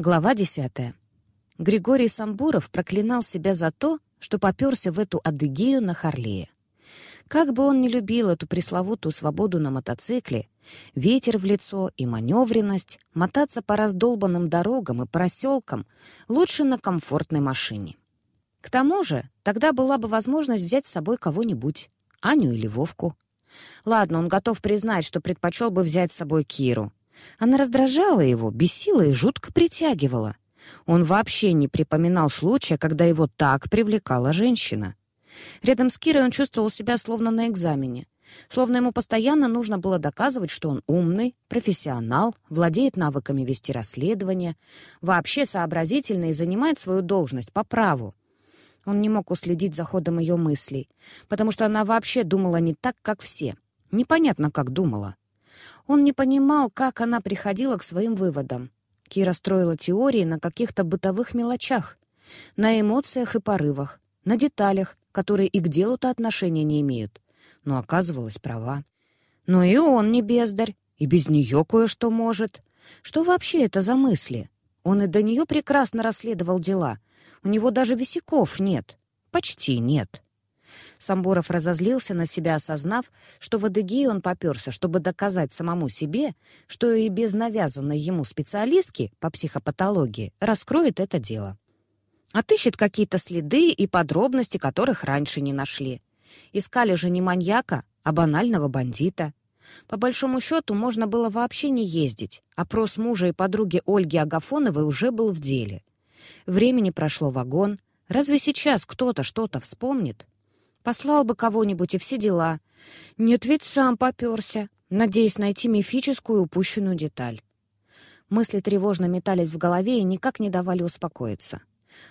Глава десятая. Григорий Самбуров проклинал себя за то, что попёрся в эту адыгею на Харлее. Как бы он ни любил эту пресловутую свободу на мотоцикле, ветер в лицо и маневренность, мотаться по раздолбанным дорогам и проселкам лучше на комфортной машине. К тому же, тогда была бы возможность взять с собой кого-нибудь, Аню или Вовку. Ладно, он готов признать, что предпочел бы взять с собой Киру. Она раздражала его, бесила и жутко притягивала. Он вообще не припоминал случая, когда его так привлекала женщина. Рядом с Кирой он чувствовал себя словно на экзамене. Словно ему постоянно нужно было доказывать, что он умный, профессионал, владеет навыками вести расследование, вообще сообразительный и занимает свою должность по праву. Он не мог уследить за ходом ее мыслей, потому что она вообще думала не так, как все. Непонятно, как думала. Он не понимал, как она приходила к своим выводам. Кира строила теории на каких-то бытовых мелочах, на эмоциях и порывах, на деталях, которые и к делу-то отношения не имеют. Но оказывалась права. Но и он не бездарь, и без нее кое-что может. Что вообще это за мысли? Он и до нее прекрасно расследовал дела. У него даже висяков нет. Почти нет. Самбуров разозлился на себя, осознав, что в Адыгее он попёрся, чтобы доказать самому себе, что и без навязанной ему специалистки по психопатологии раскроет это дело. Отыщет какие-то следы и подробности, которых раньше не нашли. Искали же не маньяка, а банального бандита. По большому счету, можно было вообще не ездить. Опрос мужа и подруги Ольги Агафоновой уже был в деле. Времени прошло вагон. Разве сейчас кто-то что-то вспомнит? Послал бы кого-нибудь и все дела. Нет, ведь сам попёрся, надеясь найти мифическую упущенную деталь. Мысли тревожно метались в голове и никак не давали успокоиться.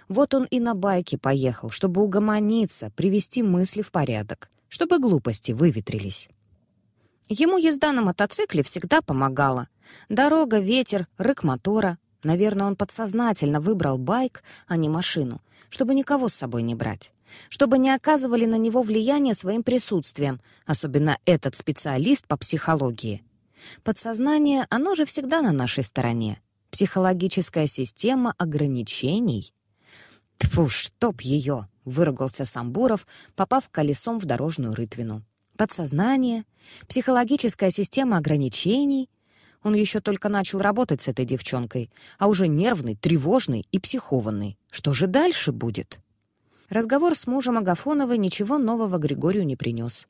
Вот он и на байке поехал, чтобы угомониться, привести мысли в порядок, чтобы глупости выветрились. Ему езда на мотоцикле всегда помогала. Дорога, ветер, рык мотора. Наверное, он подсознательно выбрал байк, а не машину, чтобы никого с собой не брать чтобы не оказывали на него влияния своим присутствием, особенно этот специалист по психологии. Подсознание, оно же всегда на нашей стороне. Психологическая система ограничений. Тьфу, чтоб ее! выругался Самбуров, попав колесом в дорожную рытвину. Подсознание, психологическая система ограничений. Он еще только начал работать с этой девчонкой, а уже нервный, тревожный и психованный. Что же дальше будет? Разговор с мужем Агафоновой ничего нового Григорию не принес.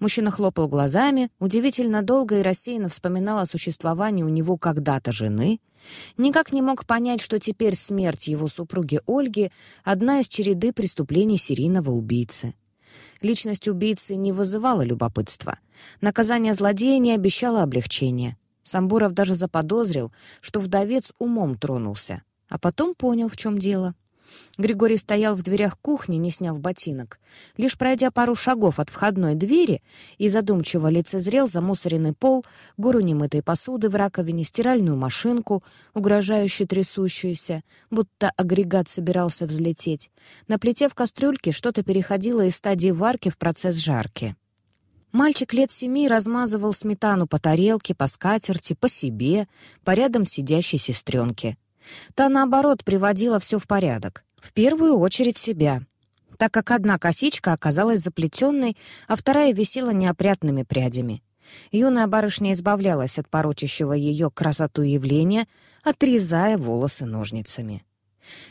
Мужчина хлопал глазами, удивительно долго и рассеянно вспоминал о существовании у него когда-то жены, никак не мог понять, что теперь смерть его супруги Ольги — одна из череды преступлений серийного убийцы. Личность убийцы не вызывала любопытства. Наказание злодея не обещало облегчения. Самбуров даже заподозрил, что вдовец умом тронулся, а потом понял, в чем дело — Григорий стоял в дверях кухни, не сняв ботинок. Лишь пройдя пару шагов от входной двери и задумчиво лицезрел замусоренный пол, гору немытой посуды в раковине, стиральную машинку, угрожающе трясущуюся, будто агрегат собирался взлететь. На плите в кастрюльке что-то переходило из стадии варки в процесс жарки. Мальчик лет семи размазывал сметану по тарелке, по скатерти, по себе, по рядом сидящей сестренке. Та, наоборот, приводила все в порядок. В первую очередь себя, так как одна косичка оказалась заплетенной, а вторая висела неопрятными прядями. Юная барышня избавлялась от порочащего ее красоту явления, отрезая волосы ножницами.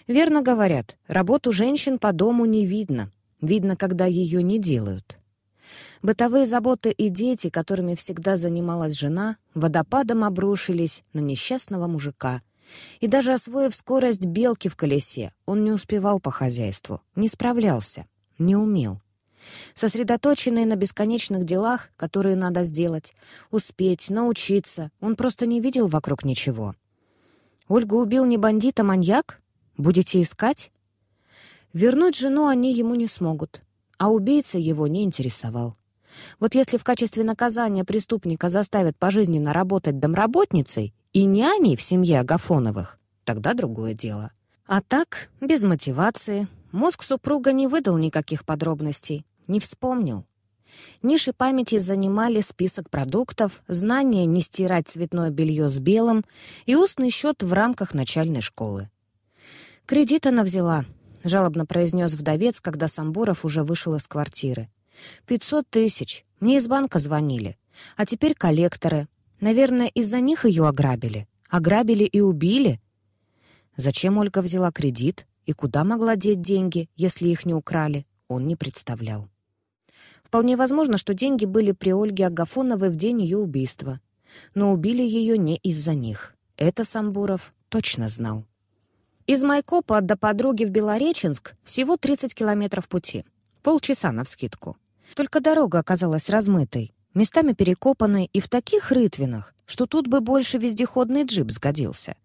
Верно говорят, работу женщин по дому не видно. Видно, когда ее не делают. Бытовые заботы и дети, которыми всегда занималась жена, водопадом обрушились на несчастного мужика, и даже освоив скорость белки в колесе, он не успевал по хозяйству, не справлялся, не умел. Сосредоточенный на бесконечных делах, которые надо сделать, успеть, научиться, он просто не видел вокруг ничего. Ольгу убил не бандит, а маньяк? Будете искать? Вернуть жену они ему не смогут, а убийца его не интересовал. Вот если в качестве наказания преступника заставят пожизненно работать домработницей, и няней в семье Агафоновых, тогда другое дело. А так, без мотивации, мозг супруга не выдал никаких подробностей, не вспомнил. Ниши памяти занимали список продуктов, знание не стирать цветное белье с белым и устный счет в рамках начальной школы. «Кредит она взяла», — жалобно произнес вдовец, когда Самбуров уже вышел из квартиры. «Пятьсот тысяч. Мне из банка звонили. А теперь коллекторы. Наверное, из-за них ее ограбили. Ограбили и убили». Зачем Ольга взяла кредит и куда могла деть деньги, если их не украли, он не представлял. Вполне возможно, что деньги были при Ольге Агафоновой в день ее убийства. Но убили ее не из-за них. Это Самбуров точно знал. Из Майкопа до подруги в Белореченск всего 30 километров пути. Полчаса навскидку. Только дорога оказалась размытой, местами перекопанной и в таких рытвинах, что тут бы больше вездеходный джип сгодился.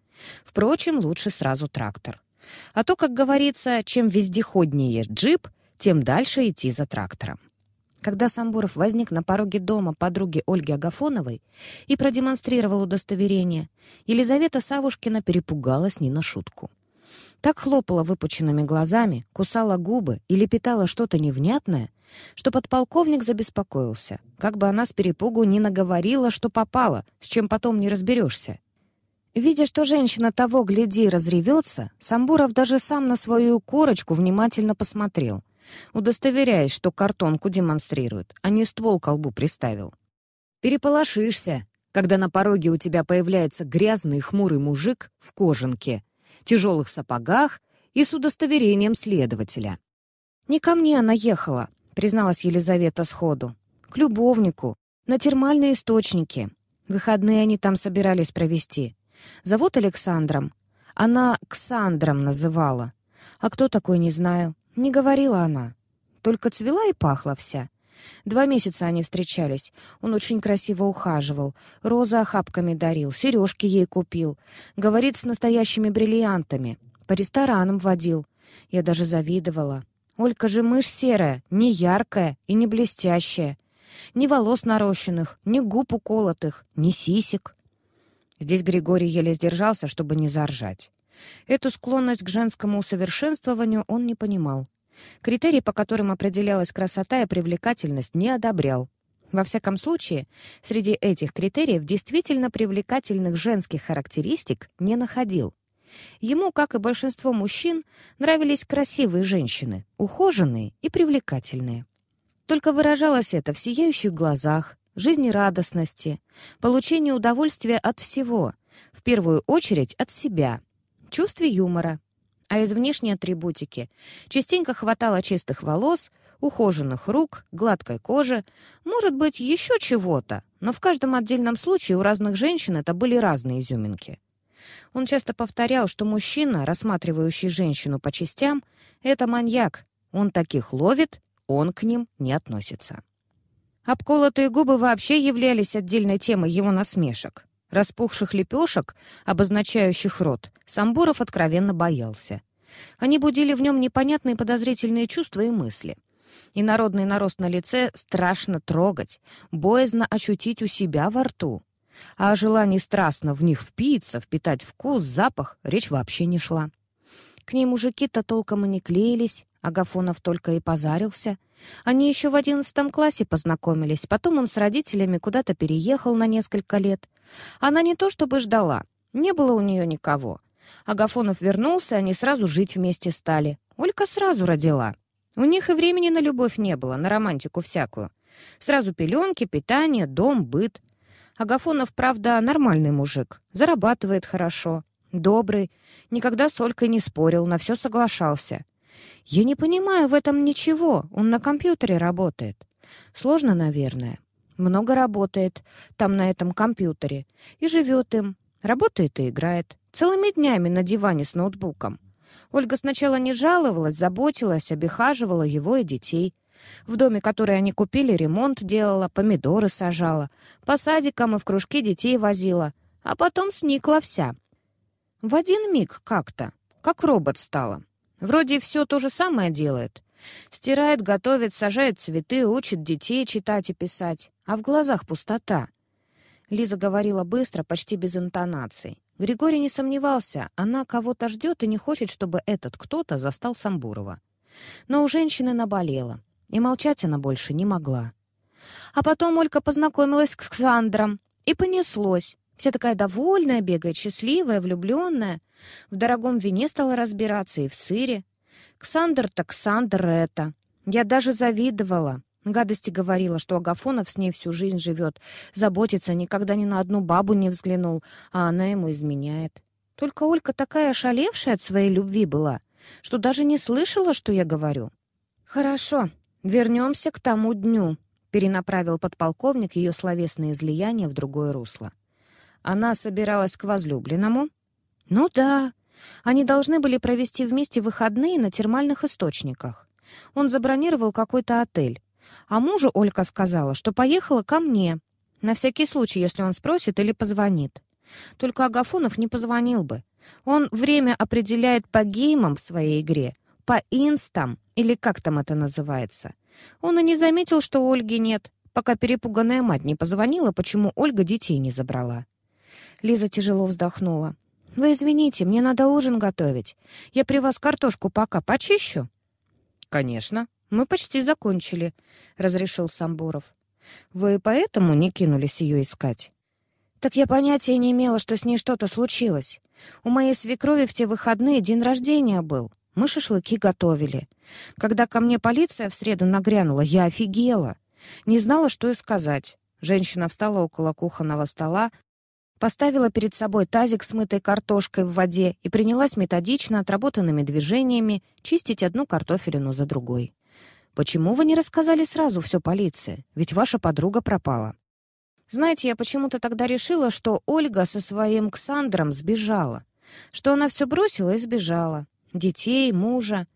Впрочем, лучше сразу трактор. А то, как говорится, чем вездеходнее джип, тем дальше идти за трактором. Когда Самбуров возник на пороге дома подруги Ольги Агафоновой и продемонстрировал удостоверение, Елизавета Савушкина перепугалась не на шутку. Так хлопала выпученными глазами, кусала губы и лепетала что-то невнятное, что подполковник забеспокоился, как бы она с перепугу не наговорила, что попала, с чем потом не разберешься. Видя, что женщина того гляди разревется, Самбуров даже сам на свою корочку внимательно посмотрел — удостоверяясь, что картонку демонстрирует, а не ствол колбу приставил. Переполошишься, когда на пороге у тебя появляется грязный хмурый мужик в кожанке, тяжелых сапогах и с удостоверением следователя. «Не ко мне она ехала», — призналась Елизавета сходу. «К любовнику, на термальные источники. Выходные они там собирались провести. Зовут Александром. Она Ксандром называла. А кто такой, не знаю. Не говорила она. Только цвела и пахла вся. Два месяца они встречались. Он очень красиво ухаживал. Розы охапками дарил, сережки ей купил. Говорит, с настоящими бриллиантами. По ресторанам водил. Я даже завидовала. Олька же мышь серая, не яркая и не блестящая. Ни волос нарощенных, ни губ уколотых, ни сисек. Здесь Григорий еле сдержался, чтобы не заржать. Эту склонность к женскому усовершенствованию он не понимал. Критерий, по которым определялась красота и привлекательность, не одобрял. Во всяком случае, среди этих критериев действительно привлекательных женских характеристик не находил. Ему, как и большинство мужчин, нравились красивые женщины, ухоженные и привлекательные. Только выражалось это в сияющих глазах, жизнерадостности, получении удовольствия от всего, в первую очередь от себя, чувстве юмора. А из внешней атрибутики частенько хватало чистых волос, ухоженных рук, гладкой кожи, может быть, еще чего-то, но в каждом отдельном случае у разных женщин это были разные изюминки. Он часто повторял, что мужчина, рассматривающий женщину по частям, это маньяк. Он таких ловит, он к ним не относится. Обколотые губы вообще являлись отдельной темой его насмешек. Распухших лепешек, обозначающих рот, Самбуров откровенно боялся. Они будили в нем непонятные подозрительные чувства и мысли. И народный нарост на лице страшно трогать, боязно ощутить у себя во рту. А о желании страстно в них впиться, впитать вкус, запах, речь вообще не шла. К ней мужики-то толком и не клеились, Агафонов только и позарился. Они еще в одиннадцатом классе познакомились, потом он с родителями куда-то переехал на несколько лет. Она не то чтобы ждала, не было у нее никого. Агафонов вернулся, они сразу жить вместе стали. Олька сразу родила. У них и времени на любовь не было, на романтику всякую. Сразу пеленки, питание, дом, быт. Агафонов, правда, нормальный мужик, зарабатывает хорошо, добрый, никогда с Олькой не спорил, на все соглашался. «Я не понимаю в этом ничего. Он на компьютере работает». «Сложно, наверное». «Много работает. Там, на этом компьютере. И живет им. Работает и играет. Целыми днями на диване с ноутбуком». Ольга сначала не жаловалась, заботилась, обихаживала его и детей. В доме, который они купили, ремонт делала, помидоры сажала, по садикам и в кружки детей возила, а потом сникла вся. В один миг как-то, как робот стала. Вроде все то же самое делает. Стирает, готовит, сажает цветы, учит детей читать и писать. А в глазах пустота. Лиза говорила быстро, почти без интонаций. Григорий не сомневался, она кого-то ждет и не хочет, чтобы этот кто-то застал Самбурова. Но у женщины наболело, и молчать она больше не могла. А потом Олька познакомилась с Ксандром, и понеслось. Вся такая довольная, бегает, счастливая, влюбленная. В дорогом вине стала разбираться и в сыре. Ксандр так Ксандр это. Я даже завидовала. Гадости говорила, что Агафонов с ней всю жизнь живет, заботится, никогда ни на одну бабу не взглянул, а она ему изменяет. Только Олька такая ошалевшая от своей любви была, что даже не слышала, что я говорю. «Хорошо, вернемся к тому дню», — перенаправил подполковник ее словесное излияние в другое русло. Она собиралась к возлюбленному? Ну да. Они должны были провести вместе выходные на термальных источниках. Он забронировал какой-то отель. А мужу Олька сказала, что поехала ко мне. На всякий случай, если он спросит или позвонит. Только Агафонов не позвонил бы. Он время определяет по геймам в своей игре, по инстам, или как там это называется. Он и не заметил, что Ольги нет, пока перепуганная мать не позвонила, почему Ольга детей не забрала. Лиза тяжело вздохнула. «Вы извините, мне надо ужин готовить. Я при вас картошку пока почищу?» «Конечно. Мы почти закончили», — разрешил Самбуров. «Вы поэтому не кинулись ее искать?» «Так я понятия не имела, что с ней что-то случилось. У моей свекрови в те выходные день рождения был. Мы шашлыки готовили. Когда ко мне полиция в среду нагрянула, я офигела. Не знала, что и сказать. Женщина встала около кухонного стола, Поставила перед собой тазик с мытой картошкой в воде и принялась методично отработанными движениями чистить одну картофелину за другой. «Почему вы не рассказали сразу все полиции? Ведь ваша подруга пропала». «Знаете, я почему-то тогда решила, что Ольга со своим Ксандром сбежала, что она все бросила и сбежала. Детей, мужа.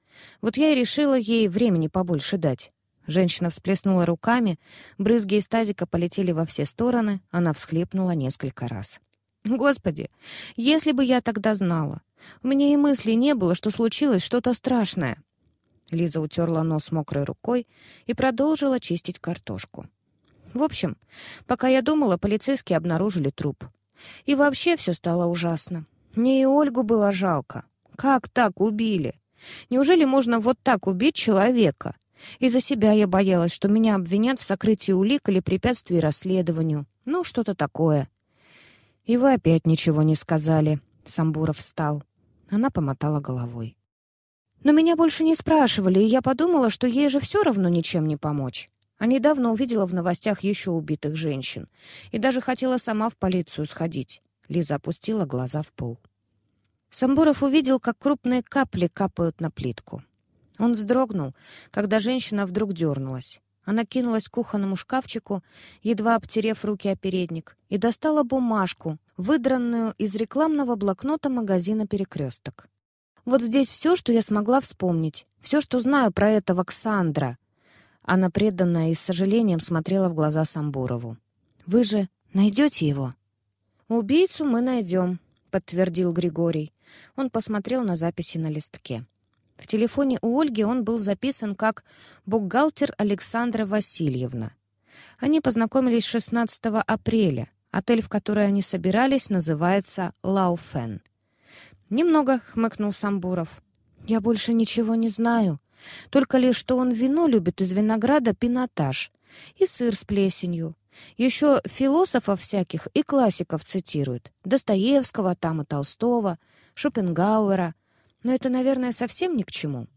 Вот я и решила ей времени побольше дать. Женщина всплеснула руками, брызги из тазика полетели во все стороны, она всхлипнула несколько раз. «Господи, если бы я тогда знала! У меня и мысли не было, что случилось что-то страшное!» Лиза утерла нос мокрой рукой и продолжила чистить картошку. В общем, пока я думала, полицейские обнаружили труп. И вообще все стало ужасно. Мне и Ольгу было жалко. Как так убили? Неужели можно вот так убить человека? И за себя я боялась, что меня обвинят в сокрытии улик или препятствии расследованию. Ну, что-то такое. И вы опять ничего не сказали. Самбуров встал. Она помотала головой. Но меня больше не спрашивали, и я подумала, что ей же все равно ничем не помочь. А недавно увидела в новостях еще убитых женщин. И даже хотела сама в полицию сходить. Лиза опустила глаза в пол. Самбуров увидел, как крупные капли капают на плитку. Он вздрогнул, когда женщина вдруг дернулась. Она кинулась к кухонному шкафчику, едва обтерев руки о передник, и достала бумажку, выдранную из рекламного блокнота магазина «Перекресток». «Вот здесь все, что я смогла вспомнить, все, что знаю про этого Ксандра». Она преданно и с сожалением смотрела в глаза Самбурову. «Вы же найдете его?» «Убийцу мы найдем», — подтвердил Григорий. Он посмотрел на записи на листке. В телефоне у Ольги он был записан как «бухгалтер Александра Васильевна». Они познакомились 16 апреля. Отель, в который они собирались, называется «Лауфен». «Немного», — хмыкнул Самбуров. «Я больше ничего не знаю. Только лишь, что он вино любит из винограда пинотаж и сыр с плесенью. Еще философов всяких и классиков цитирует. Достоевского там и Толстого, Шопенгауэра — но это, наверное, совсем ни к чему.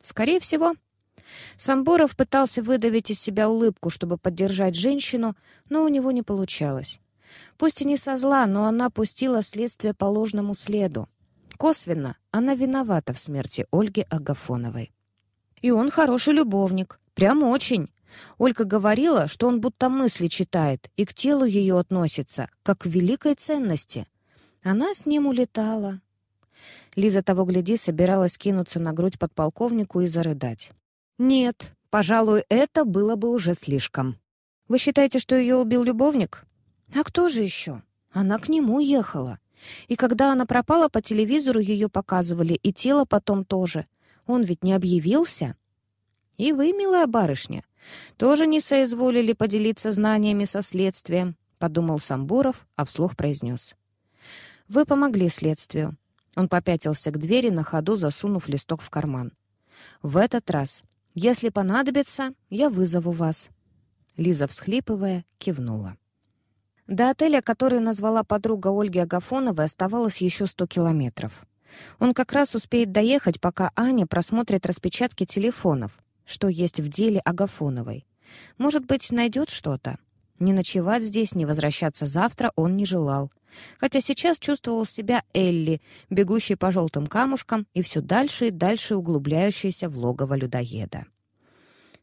Скорее всего. Самборов пытался выдавить из себя улыбку, чтобы поддержать женщину, но у него не получалось. Пусть и не со зла, но она пустила следствие по ложному следу. Косвенно она виновата в смерти Ольги Агафоновой. И он хороший любовник. Прям очень. Ольга говорила, что он будто мысли читает и к телу ее относится, как к великой ценности. Она с ним улетала, Лиза того гляди собиралась кинуться на грудь подполковнику и зарыдать. «Нет, пожалуй, это было бы уже слишком. Вы считаете, что ее убил любовник? А кто же еще? Она к нему ехала. И когда она пропала, по телевизору ее показывали, и тело потом тоже. Он ведь не объявился. И вы, милая барышня, тоже не соизволили поделиться знаниями со следствием, подумал Самбуров, а вслух произнес. Вы помогли следствию. Он попятился к двери, на ходу засунув листок в карман. «В этот раз, если понадобится, я вызову вас». Лиза, всхлипывая, кивнула. До отеля, который назвала подруга Ольги Агафоновой, оставалось еще сто километров. Он как раз успеет доехать, пока Аня просмотрит распечатки телефонов, что есть в деле Агафоновой. Может быть, найдет что-то? Не ночевать здесь, не возвращаться завтра он не желал. Хотя сейчас чувствовал себя Элли, бегущей по желтым камушкам и все дальше и дальше углубляющейся в логово людоеда.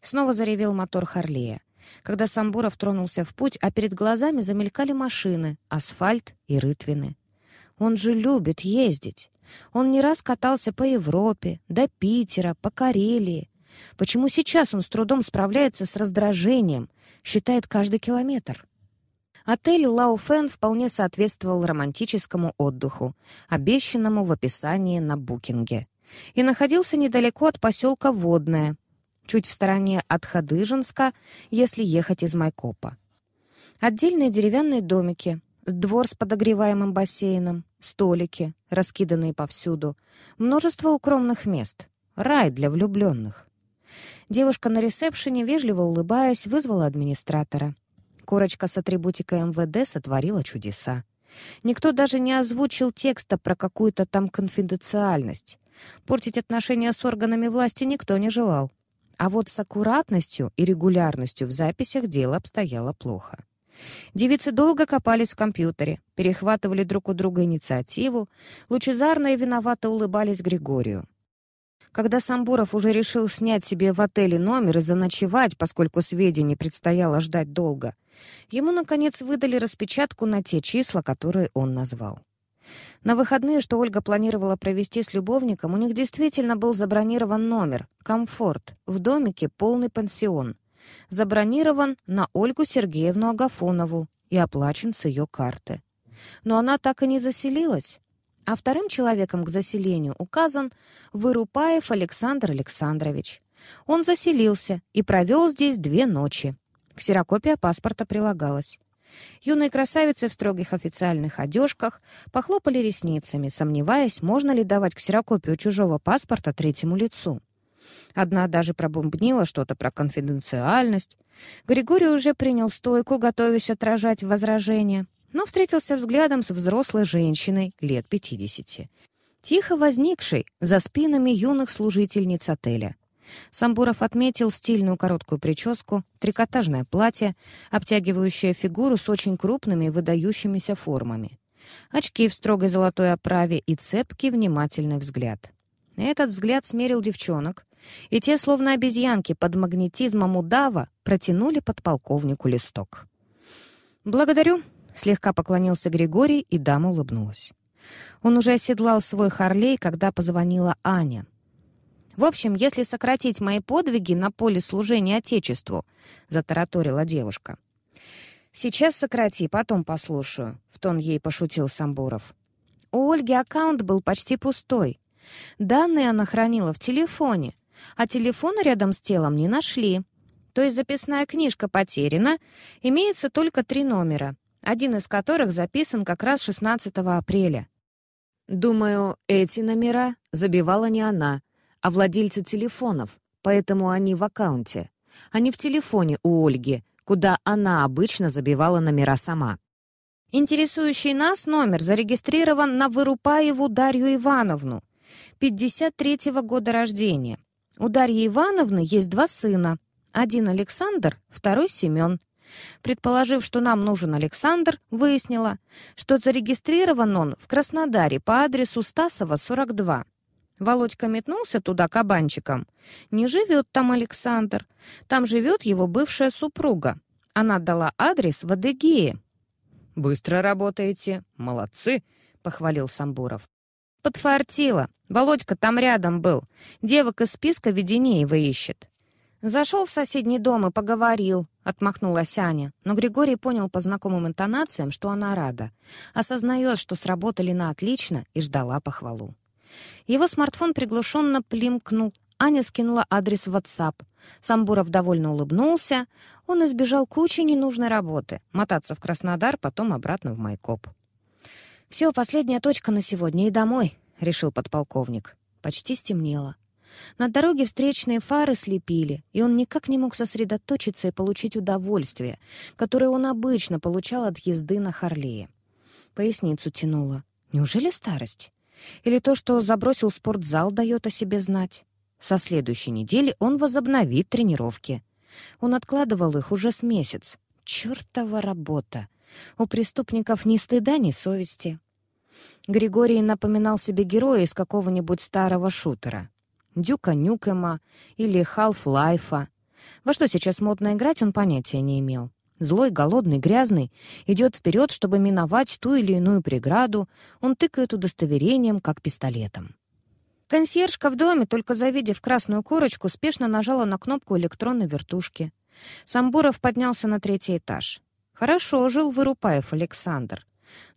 Снова заревел мотор Харлея. Когда Самбуров тронулся в путь, а перед глазами замелькали машины, асфальт и рытвины. Он же любит ездить. Он не раз катался по Европе, до Питера, по Карелии. Почему сейчас он с трудом справляется с раздражением, считает каждый километр? Отель «Лауфен» вполне соответствовал романтическому отдыху, обещанному в описании на букинге, и находился недалеко от поселка Водное, чуть в стороне от Хадыженска, если ехать из Майкопа. Отдельные деревянные домики, двор с подогреваемым бассейном, столики, раскиданные повсюду, множество укромных мест, рай для влюбленных. Девушка на ресепшене, вежливо улыбаясь, вызвала администратора. Корочка с атрибутикой МВД сотворила чудеса. Никто даже не озвучил текста про какую-то там конфиденциальность. Портить отношения с органами власти никто не желал. А вот с аккуратностью и регулярностью в записях дело обстояло плохо. Девицы долго копались в компьютере, перехватывали друг у друга инициативу, лучезарно и виновато улыбались Григорию. Когда Самбуров уже решил снять себе в отеле номер и заночевать, поскольку сведений предстояло ждать долго, ему, наконец, выдали распечатку на те числа, которые он назвал. На выходные, что Ольга планировала провести с любовником, у них действительно был забронирован номер «Комфорт» в домике «Полный пансион». Забронирован на Ольгу Сергеевну Агафонову и оплачен с ее карты. Но она так и не заселилась. А вторым человеком к заселению указан Вырупаев Александр Александрович. Он заселился и провел здесь две ночи. Ксерокопия паспорта прилагалась. Юные красавицы в строгих официальных одежках похлопали ресницами, сомневаясь, можно ли давать ксерокопию чужого паспорта третьему лицу. Одна даже пробумбнила что-то про конфиденциальность. Григорий уже принял стойку, готовясь отражать возражения, но встретился взглядом с взрослой женщиной лет пятидесяти, тихо возникшей за спинами юных служительниц отеля. Самбуров отметил стильную короткую прическу, трикотажное платье, обтягивающее фигуру с очень крупными выдающимися формами. Очки в строгой золотой оправе и цепкий внимательный взгляд. Этот взгляд смерил девчонок, и те, словно обезьянки под магнетизмом удава, протянули подполковнику листок. «Благодарю», — слегка поклонился Григорий, и дама улыбнулась. Он уже оседлал свой Харлей, когда позвонила Аня — в общем, если сократить мои подвиги на поле служения Отечеству, затараторила девушка. Сейчас сократи, потом послушаю, в тон ей пошутил Самбуров. У Ольги аккаунт был почти пустой. Данные она хранила в телефоне, а телефона рядом с телом не нашли. То есть записная книжка потеряна, имеется только три номера, один из которых записан как раз 16 апреля. Думаю, эти номера забивала не она, а владельцы телефонов, поэтому они в аккаунте. Они в телефоне у Ольги, куда она обычно забивала номера сама. Интересующий нас номер зарегистрирован на Вырупаеву Дарью Ивановну, 53-го года рождения. У Дарьи Ивановны есть два сына. Один Александр, второй Семен. Предположив, что нам нужен Александр, выяснила, что зарегистрирован он в Краснодаре по адресу Стасова, 42. Володька метнулся туда кабанчиком. Не живет там Александр. Там живет его бывшая супруга. Она дала адрес в Адыгее. «Быстро работаете. Молодцы», — похвалил Самбуров. «Подфартило. Володька там рядом был. Девок из списка Веденеева ищет». «Зашел в соседний дом и поговорил», — отмахнулась Аня. Но Григорий понял по знакомым интонациям, что она рада. Осознает, что сработали на отлично и ждала похвалу. Его смартфон приглушенно плимкнул. Аня скинула адрес в WhatsApp. Самбуров довольно улыбнулся. Он избежал кучи ненужной работы. Мотаться в Краснодар, потом обратно в Майкоп. «Все, последняя точка на сегодня и домой», — решил подполковник. Почти стемнело. На дороге встречные фары слепили, и он никак не мог сосредоточиться и получить удовольствие, которое он обычно получал от езды на Харлее. Поясницу тянуло. Неужели старость? Или то, что забросил спортзал, дает о себе знать? Со следующей недели он возобновит тренировки. Он откладывал их уже с месяц. Чёртова работа! У преступников ни стыда, ни совести. Григорий напоминал себе героя из какого-нибудь старого шутера. Дюка Нюкема или Халф-Лайфа. Во что сейчас модно играть, он понятия не имел. Злой, голодный, грязный, идет вперед, чтобы миновать ту или иную преграду, он тыкает удостоверением, как пистолетом. Консьержка в доме, только завидев красную корочку, спешно нажала на кнопку электронной вертушки. Самбуров поднялся на третий этаж. Хорошо жил Вырупаев Александр.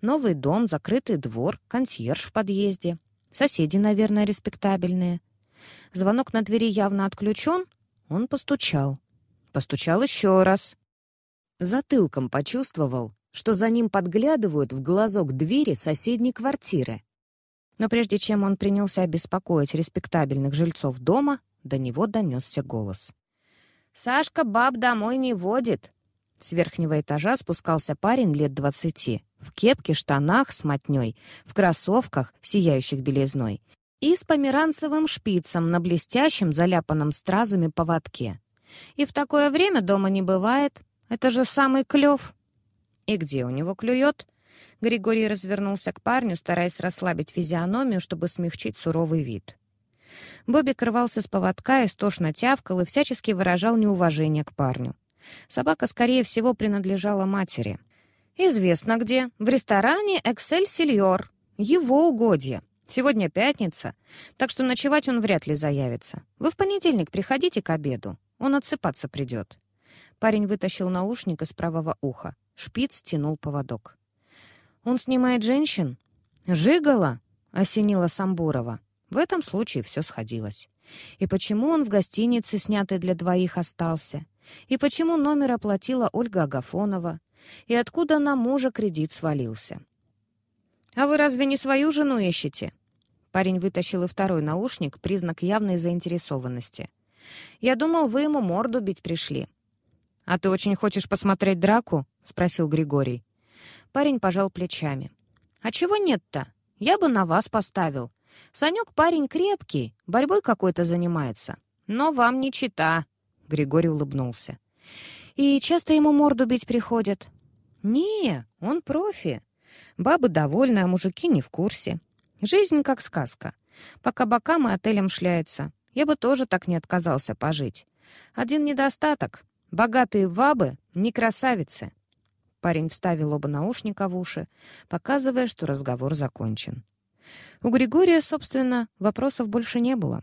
Новый дом, закрытый двор, консьерж в подъезде. Соседи, наверное, респектабельные. Звонок на двери явно отключен. Он постучал. Постучал еще раз. Затылком почувствовал, что за ним подглядывают в глазок двери соседней квартиры. Но прежде чем он принялся беспокоить респектабельных жильцов дома, до него донесся голос. «Сашка баб домой не водит!» С верхнего этажа спускался парень лет двадцати, в кепке, штанах с мотней, в кроссовках, сияющих белизной, и с померанцевым шпицем на блестящем, заляпанном стразами поводке. И в такое время дома не бывает, это же самый клев. И где у него клюет? Григорий развернулся к парню, стараясь расслабить физиономию, чтобы смягчить суровый вид. Бобик рвался с поводка, истошно тявкал и всячески выражал неуважение к парню. Собака, скорее всего, принадлежала матери. «Известно где. В ресторане «Эксель-Сильор». Его угодье. Сегодня пятница, так что ночевать он вряд ли заявится. Вы в понедельник приходите к обеду. Он отсыпаться придет. Парень вытащил наушник из правого уха. Шпиц тянул поводок. «Он снимает женщин?» «Жигала?» — осенила Самбурова. В этом случае все сходилось. И почему он в гостинице, снятой для двоих, остался? И почему номер оплатила Ольга Агафонова? И откуда на мужа кредит свалился? «А вы разве не свою жену ищете?» Парень вытащил и второй наушник, признак явной заинтересованности. «Я думал, вы ему морду бить пришли. «А ты очень хочешь посмотреть драку?» — спросил Григорий. Парень пожал плечами. «А чего нет-то? Я бы на вас поставил. Санек парень крепкий, борьбой какой-то занимается. Но вам не чита», — Григорий улыбнулся. «И часто ему морду бить приходят?» «Не, он профи. Бабы довольны, а мужики не в курсе. Жизнь как сказка. По кабакам и отелям шляется. Я бы тоже так не отказался пожить. Один недостаток. Богатые вабы не красавицы. Парень вставил оба наушника в уши, показывая, что разговор закончен. У Григория, собственно, вопросов больше не было.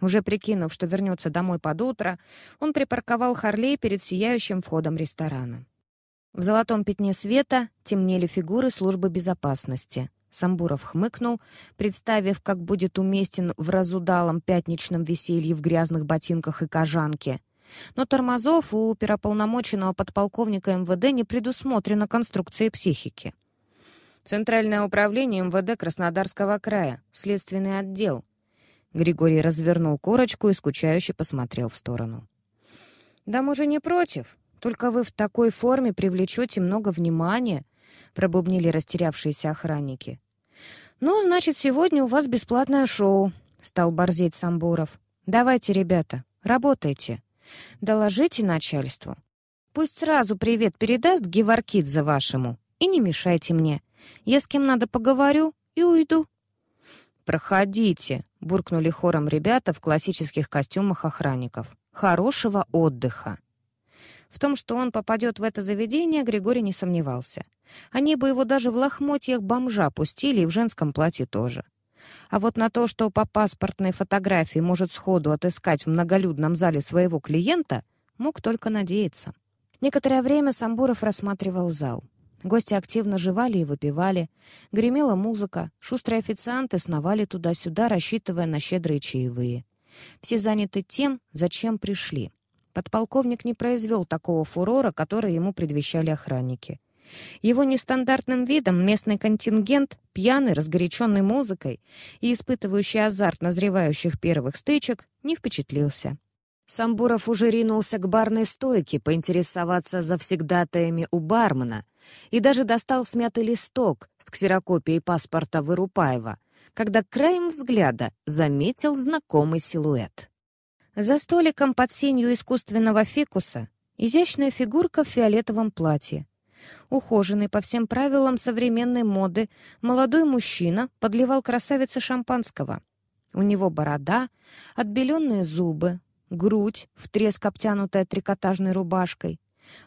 Уже прикинув, что вернется домой под утро, он припарковал Харлей перед сияющим входом ресторана. В золотом пятне света темнели фигуры службы безопасности. Самбуров хмыкнул, представив, как будет уместен в разудалом пятничном веселье в грязных ботинках и кожанке — но тормозов у оперополномоченного подполковника МВД не предусмотрено конструкцией психики. Центральное управление МВД Краснодарского края, следственный отдел. Григорий развернул корочку и скучающе посмотрел в сторону. «Да мы же не против. Только вы в такой форме привлечете много внимания», — пробубнили растерявшиеся охранники. «Ну, значит, сегодня у вас бесплатное шоу», — стал борзеть Самбуров. «Давайте, ребята, работайте». Доложите начальству. Пусть сразу привет передаст Геваркидзе вашему. И не мешайте мне. Я с кем надо поговорю и уйду». «Проходите», — буркнули хором ребята в классических костюмах охранников. «Хорошего отдыха». В том, что он попадет в это заведение, Григорий не сомневался. Они бы его даже в лохмотьях бомжа пустили и в женском платье тоже. А вот на то, что по паспортной фотографии может сходу отыскать в многолюдном зале своего клиента, мог только надеяться. Некоторое время Самбуров рассматривал зал. Гости активно жевали и выпивали. Гремела музыка. Шустрые официанты сновали туда-сюда, рассчитывая на щедрые чаевые. Все заняты тем, зачем пришли. Подполковник не произвел такого фурора, который ему предвещали охранники. Его нестандартным видом местный контингент, пьяный, разгоряченный музыкой и испытывающий азарт назревающих первых стычек, не впечатлился. Самбуров уже ринулся к барной стойке поинтересоваться завсегдатаями у бармена и даже достал смятый листок с ксерокопией паспорта Вырупаева, когда краем взгляда заметил знакомый силуэт. За столиком под сенью искусственного фикуса изящная фигурка в фиолетовом платье. Ухоженный по всем правилам современной моды молодой мужчина подливал красавице шампанского. У него борода, отбеленные зубы, грудь, в треск обтянутая трикотажной рубашкой.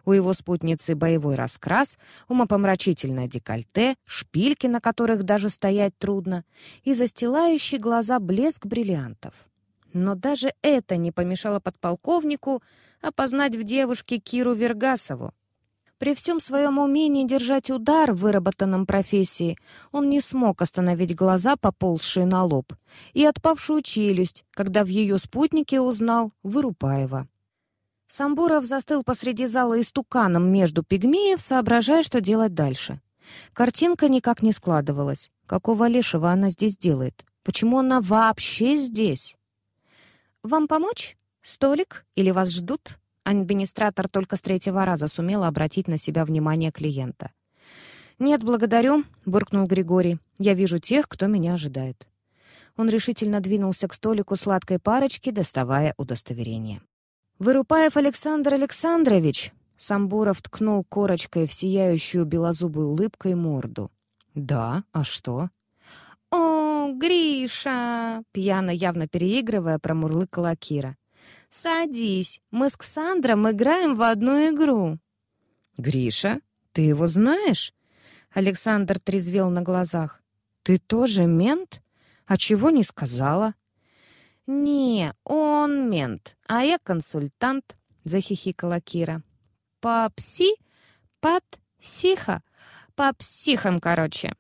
У его спутницы боевой раскрас, умопомрачительное декольте, шпильки, на которых даже стоять трудно, и застилающий глаза блеск бриллиантов. Но даже это не помешало подполковнику опознать в девушке Киру Вергасову, при всем своем умении держать удар в выработанном профессии он не смог остановить глаза, поползшие на лоб, и отпавшую челюсть, когда в ее спутнике узнал Вырупаева. Самбуров застыл посреди зала истуканом между пигмеев, соображая, что делать дальше. Картинка никак не складывалась. Какого лешего она здесь делает? Почему она вообще здесь? «Вам помочь? Столик? Или вас ждут?» Администратор только с третьего раза сумела обратить на себя внимание клиента. «Нет, благодарю», — буркнул Григорий. «Я вижу тех, кто меня ожидает». Он решительно двинулся к столику сладкой парочки, доставая удостоверение. «Вырупаев Александр Александрович!» Самбуров ткнул корочкой в сияющую белозубой улыбкой морду. «Да, а что?» «О, Гриша!» — пьяно, явно переигрывая, промурлыкала Кира. «Садись, мы с Ксандром играем в одну игру». «Гриша, ты его знаешь?» Александр трезвел на глазах. «Ты тоже мент? А чего не сказала?» «Не, он мент, а я консультант», — захихикала Кира. «По пси? Под сиха? По психам, короче».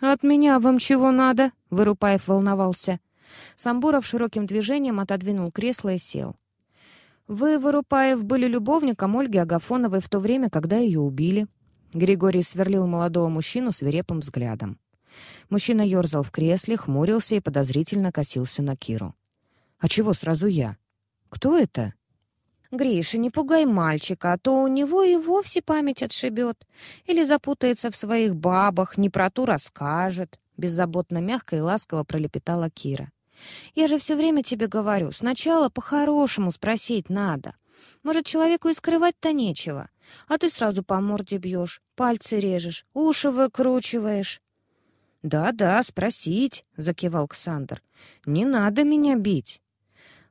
«От меня вам чего надо?» — Вырупаев волновался. Самбуров широким движением отодвинул кресло и сел. «Вы, Вырупаев, были любовником Ольги Агафоновой в то время, когда ее убили». Григорий сверлил молодого мужчину свирепым взглядом. Мужчина ерзал в кресле, хмурился и подозрительно косился на Киру. «А чего сразу я? Кто это?» «Гриша, не пугай мальчика, а то у него и вовсе память отшибет. Или запутается в своих бабах, не про ту расскажет», — беззаботно, мягко и ласково пролепетала Кира. Я же все время тебе говорю, сначала по-хорошему спросить надо. Может, человеку и скрывать-то нечего. А ты сразу по морде бьешь, пальцы режешь, уши выкручиваешь. «Да-да, спросить», — закивал Ксандр. «Не надо меня бить».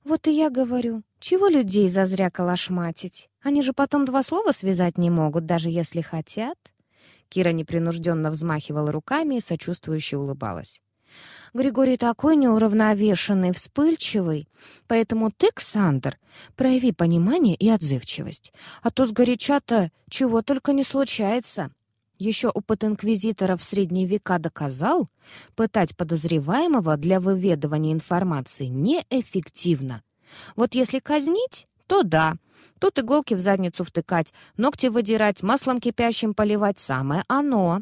«Вот и я говорю, чего людей зазря калашматить? Они же потом два слова связать не могут, даже если хотят». Кира непринужденно взмахивала руками и сочувствующе улыбалась. Григорий такой неуравновешенный, вспыльчивый. Поэтому ты, Ксандр, прояви понимание и отзывчивость. А то сгоряча-то чего только не случается. Еще опыт инквизитора в средние века доказал, пытать подозреваемого для выведывания информации неэффективно. Вот если казнить, то да, тут иголки в задницу втыкать, ногти выдирать, маслом кипящим поливать — самое оно.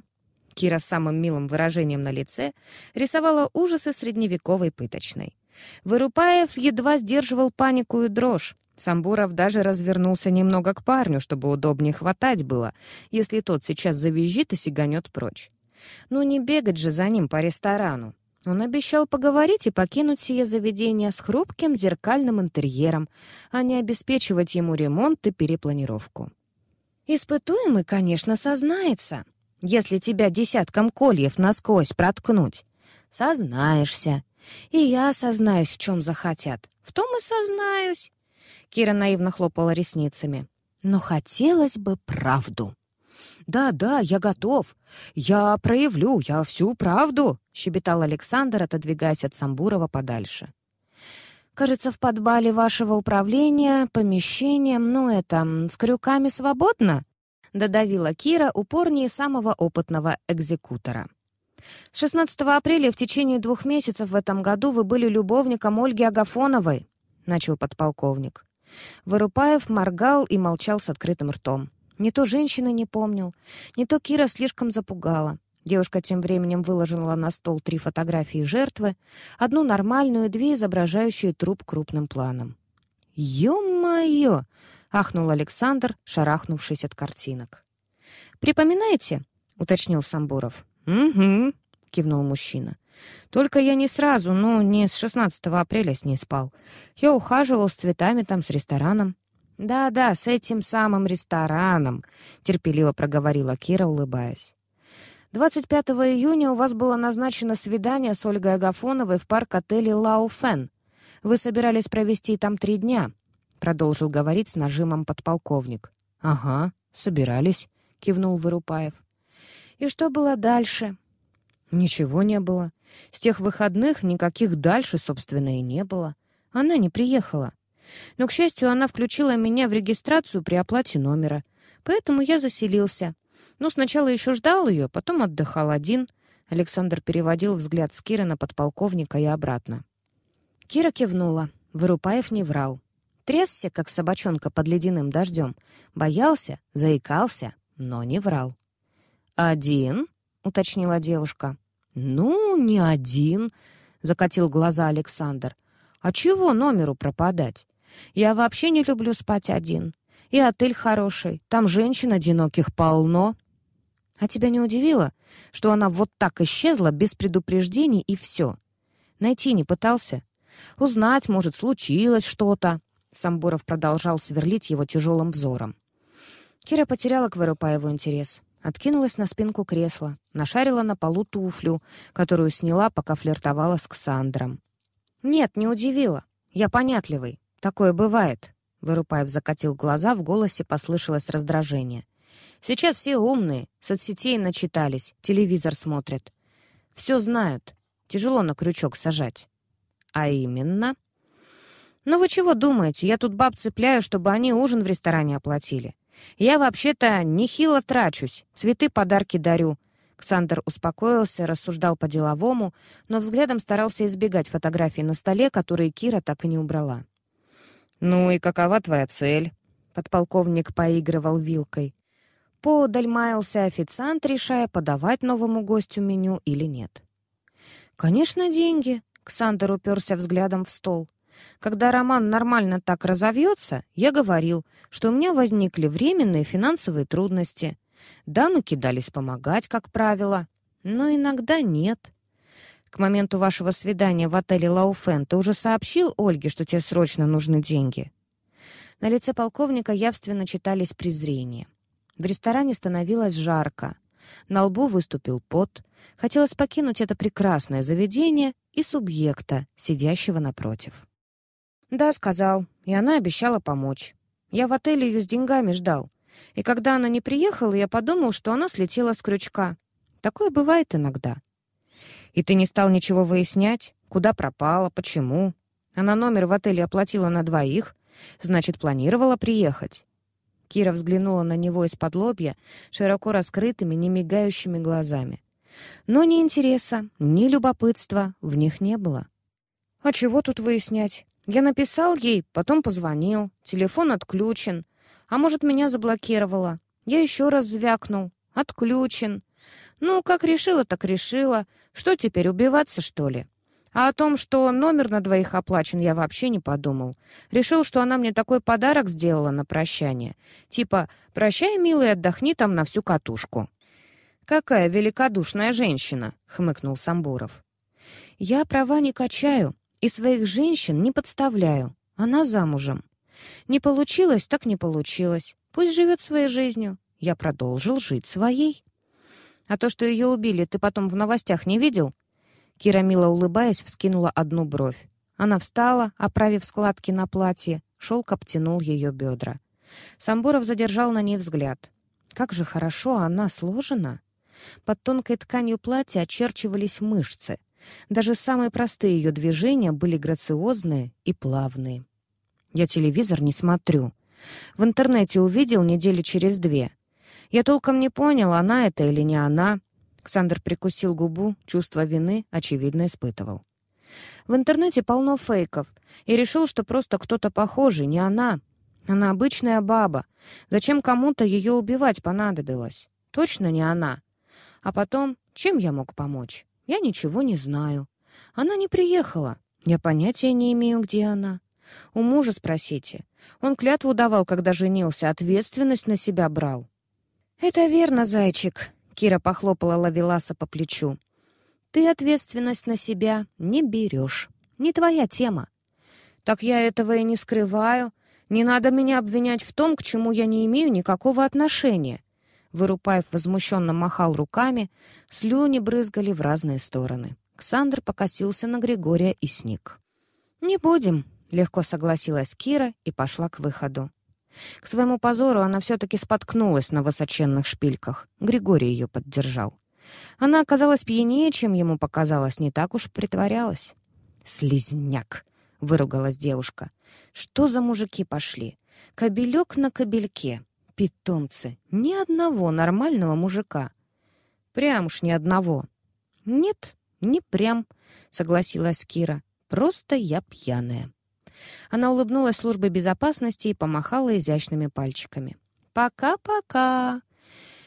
Кира с самым милым выражением на лице рисовала ужасы средневековой пыточной. Вырупаев едва сдерживал панику и дрожь. Самбуров даже развернулся немного к парню, чтобы удобнее хватать было, если тот сейчас завизжит и сиганет прочь. Ну не бегать же за ним по ресторану. Он обещал поговорить и покинуть сие заведение с хрупким зеркальным интерьером, а не обеспечивать ему ремонт и перепланировку. Испытуемый, конечно, сознается, если тебя десятком кольев насквозь проткнуть. Сознаешься. И я сознаюсь, в чем захотят. В том и сознаюсь. Кира наивно хлопала ресницами. Но хотелось бы правду. «Да, да, я готов. Я проявлю, я всю правду», — щебетал Александр, отодвигаясь от Самбурова подальше. «Кажется, в подвале вашего управления помещением, ну это, с крюками свободно?» — додавила Кира упорнее самого опытного экзекутора. «С 16 апреля в течение двух месяцев в этом году вы были любовником Ольги Агафоновой», — начал подполковник. Вырупаев моргал и молчал с открытым ртом. Не то женщины не помнил, не то Кира слишком запугала. Девушка тем временем выложила на стол три фотографии жертвы, одну нормальную, две изображающие труп крупным планом. «Ё-моё!» — ахнул Александр, шарахнувшись от картинок. «Припоминаете?» — уточнил Самбуров. «Угу», — кивнул мужчина. «Только я не сразу, ну, не с 16 апреля с ней спал. Я ухаживал с цветами там, с рестораном». «Да-да, с этим самым рестораном», — терпеливо проговорила Кира, улыбаясь. 25 июня у вас было назначено свидание с Ольгой Агафоновой в парк-отеле «Лао Фен». Вы собирались провести там три дня», — продолжил говорить с нажимом подполковник. «Ага, собирались», — кивнул Вырупаев. «И что было дальше?» «Ничего не было. С тех выходных никаких дальше, собственно, и не было. Она не приехала. Но, к счастью, она включила меня в регистрацию при оплате номера. Поэтому я заселился. Ну, сначала еще ждал ее, потом отдыхал один. Александр переводил взгляд с Киры на подполковника и обратно. Кира кивнула. Вырупаев не врал. Трясся, как собачонка под ледяным дождем. Боялся, заикался, но не врал. «Один?» — уточнила девушка. «Ну, не один», — закатил глаза Александр. «А чего номеру пропадать? Я вообще не люблю спать один. И отель хороший, там женщин одиноких полно. А тебя не удивило, что она вот так исчезла без предупреждений и все? Найти не пытался? Узнать, может, случилось что-то?» Самбуров продолжал сверлить его тяжелым взором. Кира потеряла к Вырупаеву интерес. Откинулась на спинку кресла, нашарила на полу туфлю, которую сняла, пока флиртовала с Ксандром. «Нет, не удивило. Я понятливый. Такое бывает. Вырупаев закатил глаза, в голосе послышалось раздражение. «Сейчас все умные, соцсетей начитались, телевизор смотрят. Все знают. Тяжело на крючок сажать». «А именно?» «Ну вы чего думаете? Я тут баб цепляю, чтобы они ужин в ресторане оплатили. Я вообще-то нехило трачусь, цветы подарки дарю». Ксандр успокоился, рассуждал по-деловому, но взглядом старался избегать фотографий на столе, которые Кира так и не убрала. «Ну и какова твоя цель?» Подполковник поигрывал вилкой. Поодаль маялся официант, решая, подавать новому гостю меню или нет. «Конечно, деньги», — Ксандер уперся взглядом в стол. «Когда роман нормально так разовьется, я говорил, что у меня возникли временные финансовые трудности. Дамы кидались помогать, как правило, но иногда нет. К моменту вашего свидания в отеле «Лауфен» ты уже сообщил Ольге, что тебе срочно нужны деньги?» На лице полковника явственно читались презрения. В ресторане становилось жарко. На лбу выступил пот. Хотелось покинуть это прекрасное заведение и субъекта, сидящего напротив. «Да», — сказал, и она обещала помочь. Я в отеле ее с деньгами ждал. И когда она не приехала, я подумал, что она слетела с крючка. Такое бывает иногда. «И ты не стал ничего выяснять? Куда пропала? Почему?» Она номер в отеле оплатила на двоих, значит, планировала приехать. Кира взглянула на него из-под лобья широко раскрытыми, не мигающими глазами. Но ни интереса, ни любопытства в них не было. «А чего тут выяснять? Я написал ей, потом позвонил, телефон отключен. А может, меня заблокировала? Я еще раз звякнул. Отключен. Ну, как решила, так решила. Что теперь, убиваться, что ли? А о том, что номер на двоих оплачен, я вообще не подумал. Решил, что она мне такой подарок сделала на прощание. Типа «Прощай, милый, отдохни там на всю катушку». «Какая великодушная женщина!» — хмыкнул Самбуров. «Я права не качаю и своих женщин не подставляю. Она замужем. Не получилось, так не получилось. Пусть живет своей жизнью. Я продолжил жить своей». А то, что ее убили, ты потом в новостях не видел?» Кира, мило улыбаясь, вскинула одну бровь. Она встала, оправив складки на платье, шелк обтянул ее бедра. Самбуров задержал на ней взгляд. Как же хорошо она сложена! Под тонкой тканью платья очерчивались мышцы. Даже самые простые ее движения были грациозные и плавные. «Я телевизор не смотрю. В интернете увидел недели через две. Я толком не понял, она это или не она. Ксандр прикусил губу, чувство вины, очевидно, испытывал. В интернете полно фейков, и решил, что просто кто-то похожий, не она. Она обычная баба. Зачем кому-то ее убивать понадобилось? Точно не она. А потом, чем я мог помочь? Я ничего не знаю. Она не приехала. Я понятия не имею, где она. У мужа спросите. Он клятву давал, когда женился, ответственность на себя брал. «Это верно, зайчик», — Кира похлопала Лавеласа по плечу. «Ты ответственность на себя не берешь. Не твоя тема». «Так я этого и не скрываю. Не надо меня обвинять в том, к чему я не имею никакого отношения». Вырупаев возмущенно махал руками, слюни брызгали в разные стороны. Ксандр покосился на Григория и сник. «Не будем», — легко согласилась Кира и пошла к выходу. К своему позору она все-таки споткнулась на высоченных шпильках. Григорий ее поддержал. Она оказалась пьянее, чем ему показалось, не так уж притворялась. «Слизняк!» — выругалась девушка. «Что за мужики пошли? Кобелек на кобельке. Питомцы. Ни одного нормального мужика. Прям уж ни одного». «Нет, не прям», — согласилась Кира. «Просто я пьяная». Она улыбнулась службе безопасности и помахала изящными пальчиками. «Пока-пока!»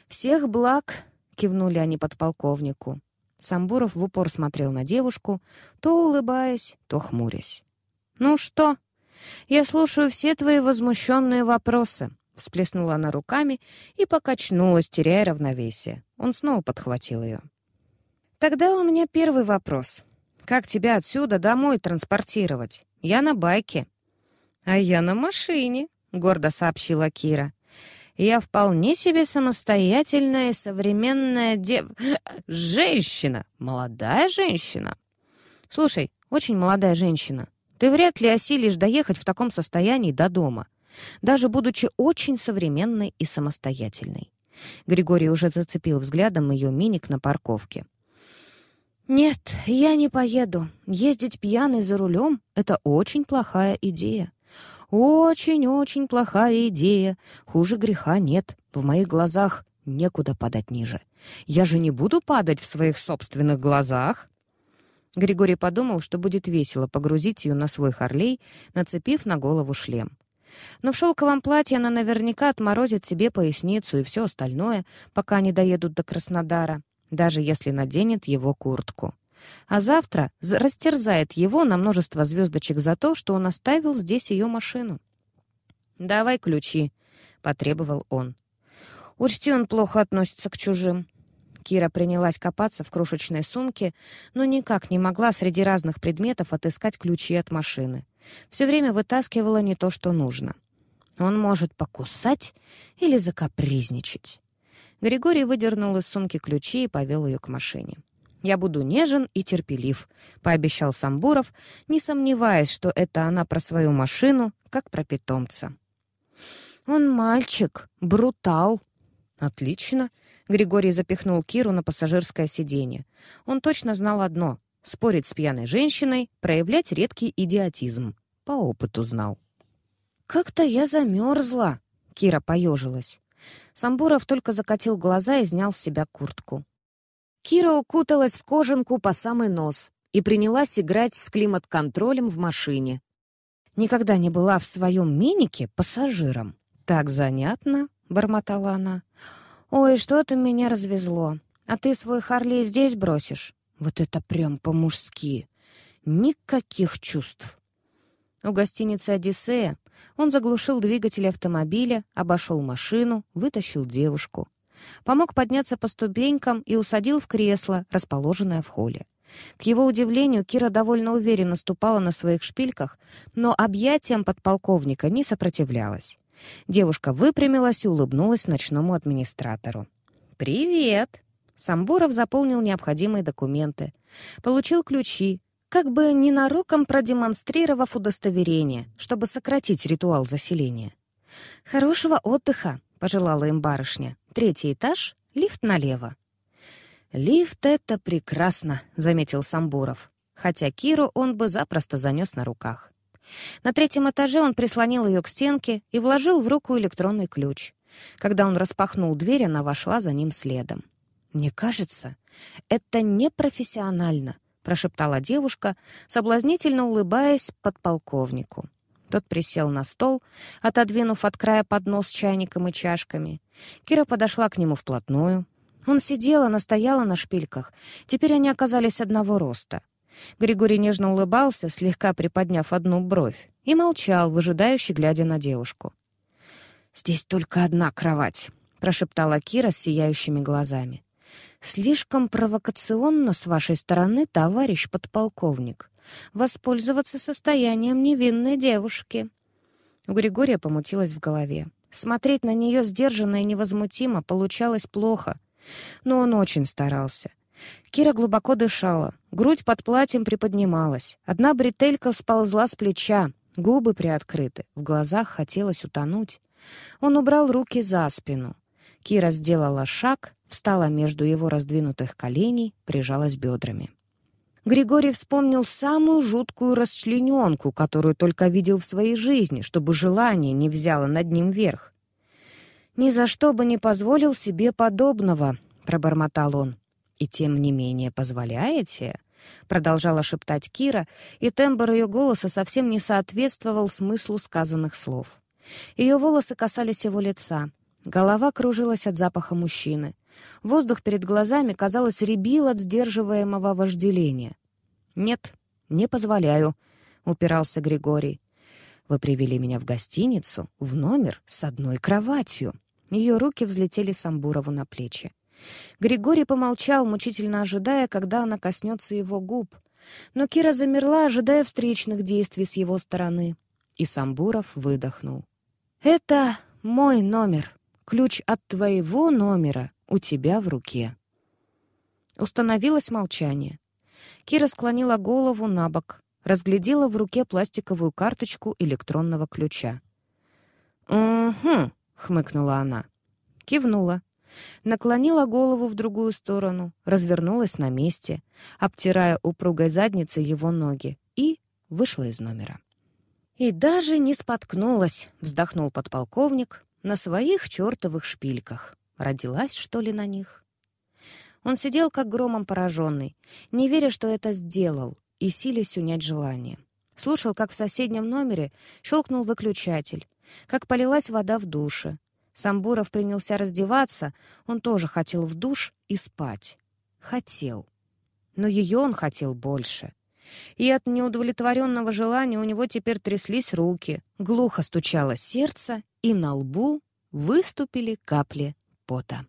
«Всех благ!» — кивнули они подполковнику. Самбуров в упор смотрел на девушку, то улыбаясь, то хмурясь. «Ну что? Я слушаю все твои возмущенные вопросы», — всплеснула она руками и покачнулась, теряя равновесие. Он снова подхватил ее. «Тогда у меня первый вопрос. Как тебя отсюда домой транспортировать? Я на байке». «А я на машине», — гордо сообщила Кира. «Я вполне себе самостоятельная и современная дев... женщина, молодая женщина». «Слушай, очень молодая женщина, ты вряд ли осилишь доехать в таком состоянии до дома, даже будучи очень современной и самостоятельной». Григорий уже зацепил взглядом ее миник на парковке. «Нет, я не поеду. Ездить пьяный за рулем — это очень плохая идея. Очень-очень плохая идея. Хуже греха нет. В моих глазах некуда падать ниже. Я же не буду падать в своих собственных глазах». Григорий подумал, что будет весело погрузить ее на свой Харлей, нацепив на голову шлем. Но в шелковом платье она наверняка отморозит себе поясницу и все остальное, пока не доедут до Краснодара даже если наденет его куртку. А завтра растерзает его на множество звездочек за то, что он оставил здесь ее машину. «Давай ключи», — потребовал он. «Учти, он плохо относится к чужим». Кира принялась копаться в крошечной сумке, но никак не могла среди разных предметов отыскать ключи от машины. Все время вытаскивала не то, что нужно. Он может покусать или закапризничать. Григорий выдернул из сумки ключи и повел ее к машине. «Я буду нежен и терпелив», — пообещал Самбуров, не сомневаясь, что это она про свою машину, как про питомца. «Он мальчик, брутал». «Отлично», — Григорий запихнул Киру на пассажирское сиденье. Он точно знал одно — спорить с пьяной женщиной, проявлять редкий идиотизм. По опыту знал. «Как-то я замерзла», — Кира поежилась. Самбуров только закатил глаза и снял с себя куртку. Кира укуталась в кожанку по самый нос и принялась играть с климат-контролем в машине. Никогда не была в своем минике пассажиром. «Так занятно», — бормотала она. «Ой, что-то меня развезло. А ты свой Харли здесь бросишь? Вот это прям по-мужски. Никаких чувств». У гостиницы «Одиссея» он заглушил двигатель автомобиля, обошел машину, вытащил девушку. Помог подняться по ступенькам и усадил в кресло, расположенное в холле. К его удивлению, Кира довольно уверенно ступала на своих шпильках, но объятиям подполковника не сопротивлялась. Девушка выпрямилась и улыбнулась ночному администратору. «Привет!» Самбуров заполнил необходимые документы. Получил ключи, как бы ненароком продемонстрировав удостоверение, чтобы сократить ритуал заселения. «Хорошего отдыха», — пожелала им барышня. «Третий этаж, лифт налево». «Лифт — это прекрасно», — заметил Самбуров, хотя Киру он бы запросто занес на руках. На третьем этаже он прислонил ее к стенке и вложил в руку электронный ключ. Когда он распахнул дверь, она вошла за ним следом. «Мне кажется, это непрофессионально», прошептала девушка, соблазнительно улыбаясь подполковнику. Тот присел на стол, отодвинув от края поднос с чайником и чашками. Кира подошла к нему вплотную. Он сидел, она стояла на шпильках. Теперь они оказались одного роста. Григорий нежно улыбался, слегка приподняв одну бровь, и молчал, выжидающе глядя на девушку. «Здесь только одна кровать», — прошептала Кира с сияющими глазами. «Слишком провокационно с вашей стороны, товарищ подполковник, воспользоваться состоянием невинной девушки». У Григория помутилось в голове. Смотреть на нее сдержанно и невозмутимо получалось плохо, но он очень старался. Кира глубоко дышала, грудь под платьем приподнималась, одна бретелька сползла с плеча, губы приоткрыты, в глазах хотелось утонуть. Он убрал руки за спину. Кира сделала шаг, встала между его раздвинутых коленей, прижалась бедрами. Григорий вспомнил самую жуткую расчлененку, которую только видел в своей жизни, чтобы желание не взяло над ним верх. «Ни за что бы не позволил себе подобного», — пробормотал он. «И тем не менее позволяете?» — продолжала шептать Кира, и тембр ее голоса совсем не соответствовал смыслу сказанных слов. Ее волосы касались его лица. Голова кружилась от запаха мужчины. Воздух перед глазами, казалось, рябил от сдерживаемого вожделения. «Нет, не позволяю», — упирался Григорий. «Вы привели меня в гостиницу, в номер с одной кроватью». Ее руки взлетели Самбурову на плечи. Григорий помолчал, мучительно ожидая, когда она коснется его губ. Но Кира замерла, ожидая встречных действий с его стороны. И Самбуров выдохнул. «Это мой номер. Ключ от твоего номера у тебя в руке». Установилось молчание. Кира склонила голову на бок, разглядела в руке пластиковую карточку электронного ключа. «Угу», — хмыкнула она. Кивнула. Наклонила голову в другую сторону, развернулась на месте, обтирая упругой задницей его ноги, и вышла из номера. «И даже не споткнулась», — вздохнул подполковник, «на своих чертовых шпильках. Родилась, что ли, на них?» Он сидел как громом пораженный, не веря, что это сделал, и силясь унять желание. Слушал, как в соседнем номере щелкнул выключатель, как полилась вода в душе. Самбуров принялся раздеваться, он тоже хотел в душ и спать. Хотел. Но ее он хотел больше и от неудовлетворенного желания у него теперь тряслись руки, глухо стучало сердце, и на лбу выступили капли пота.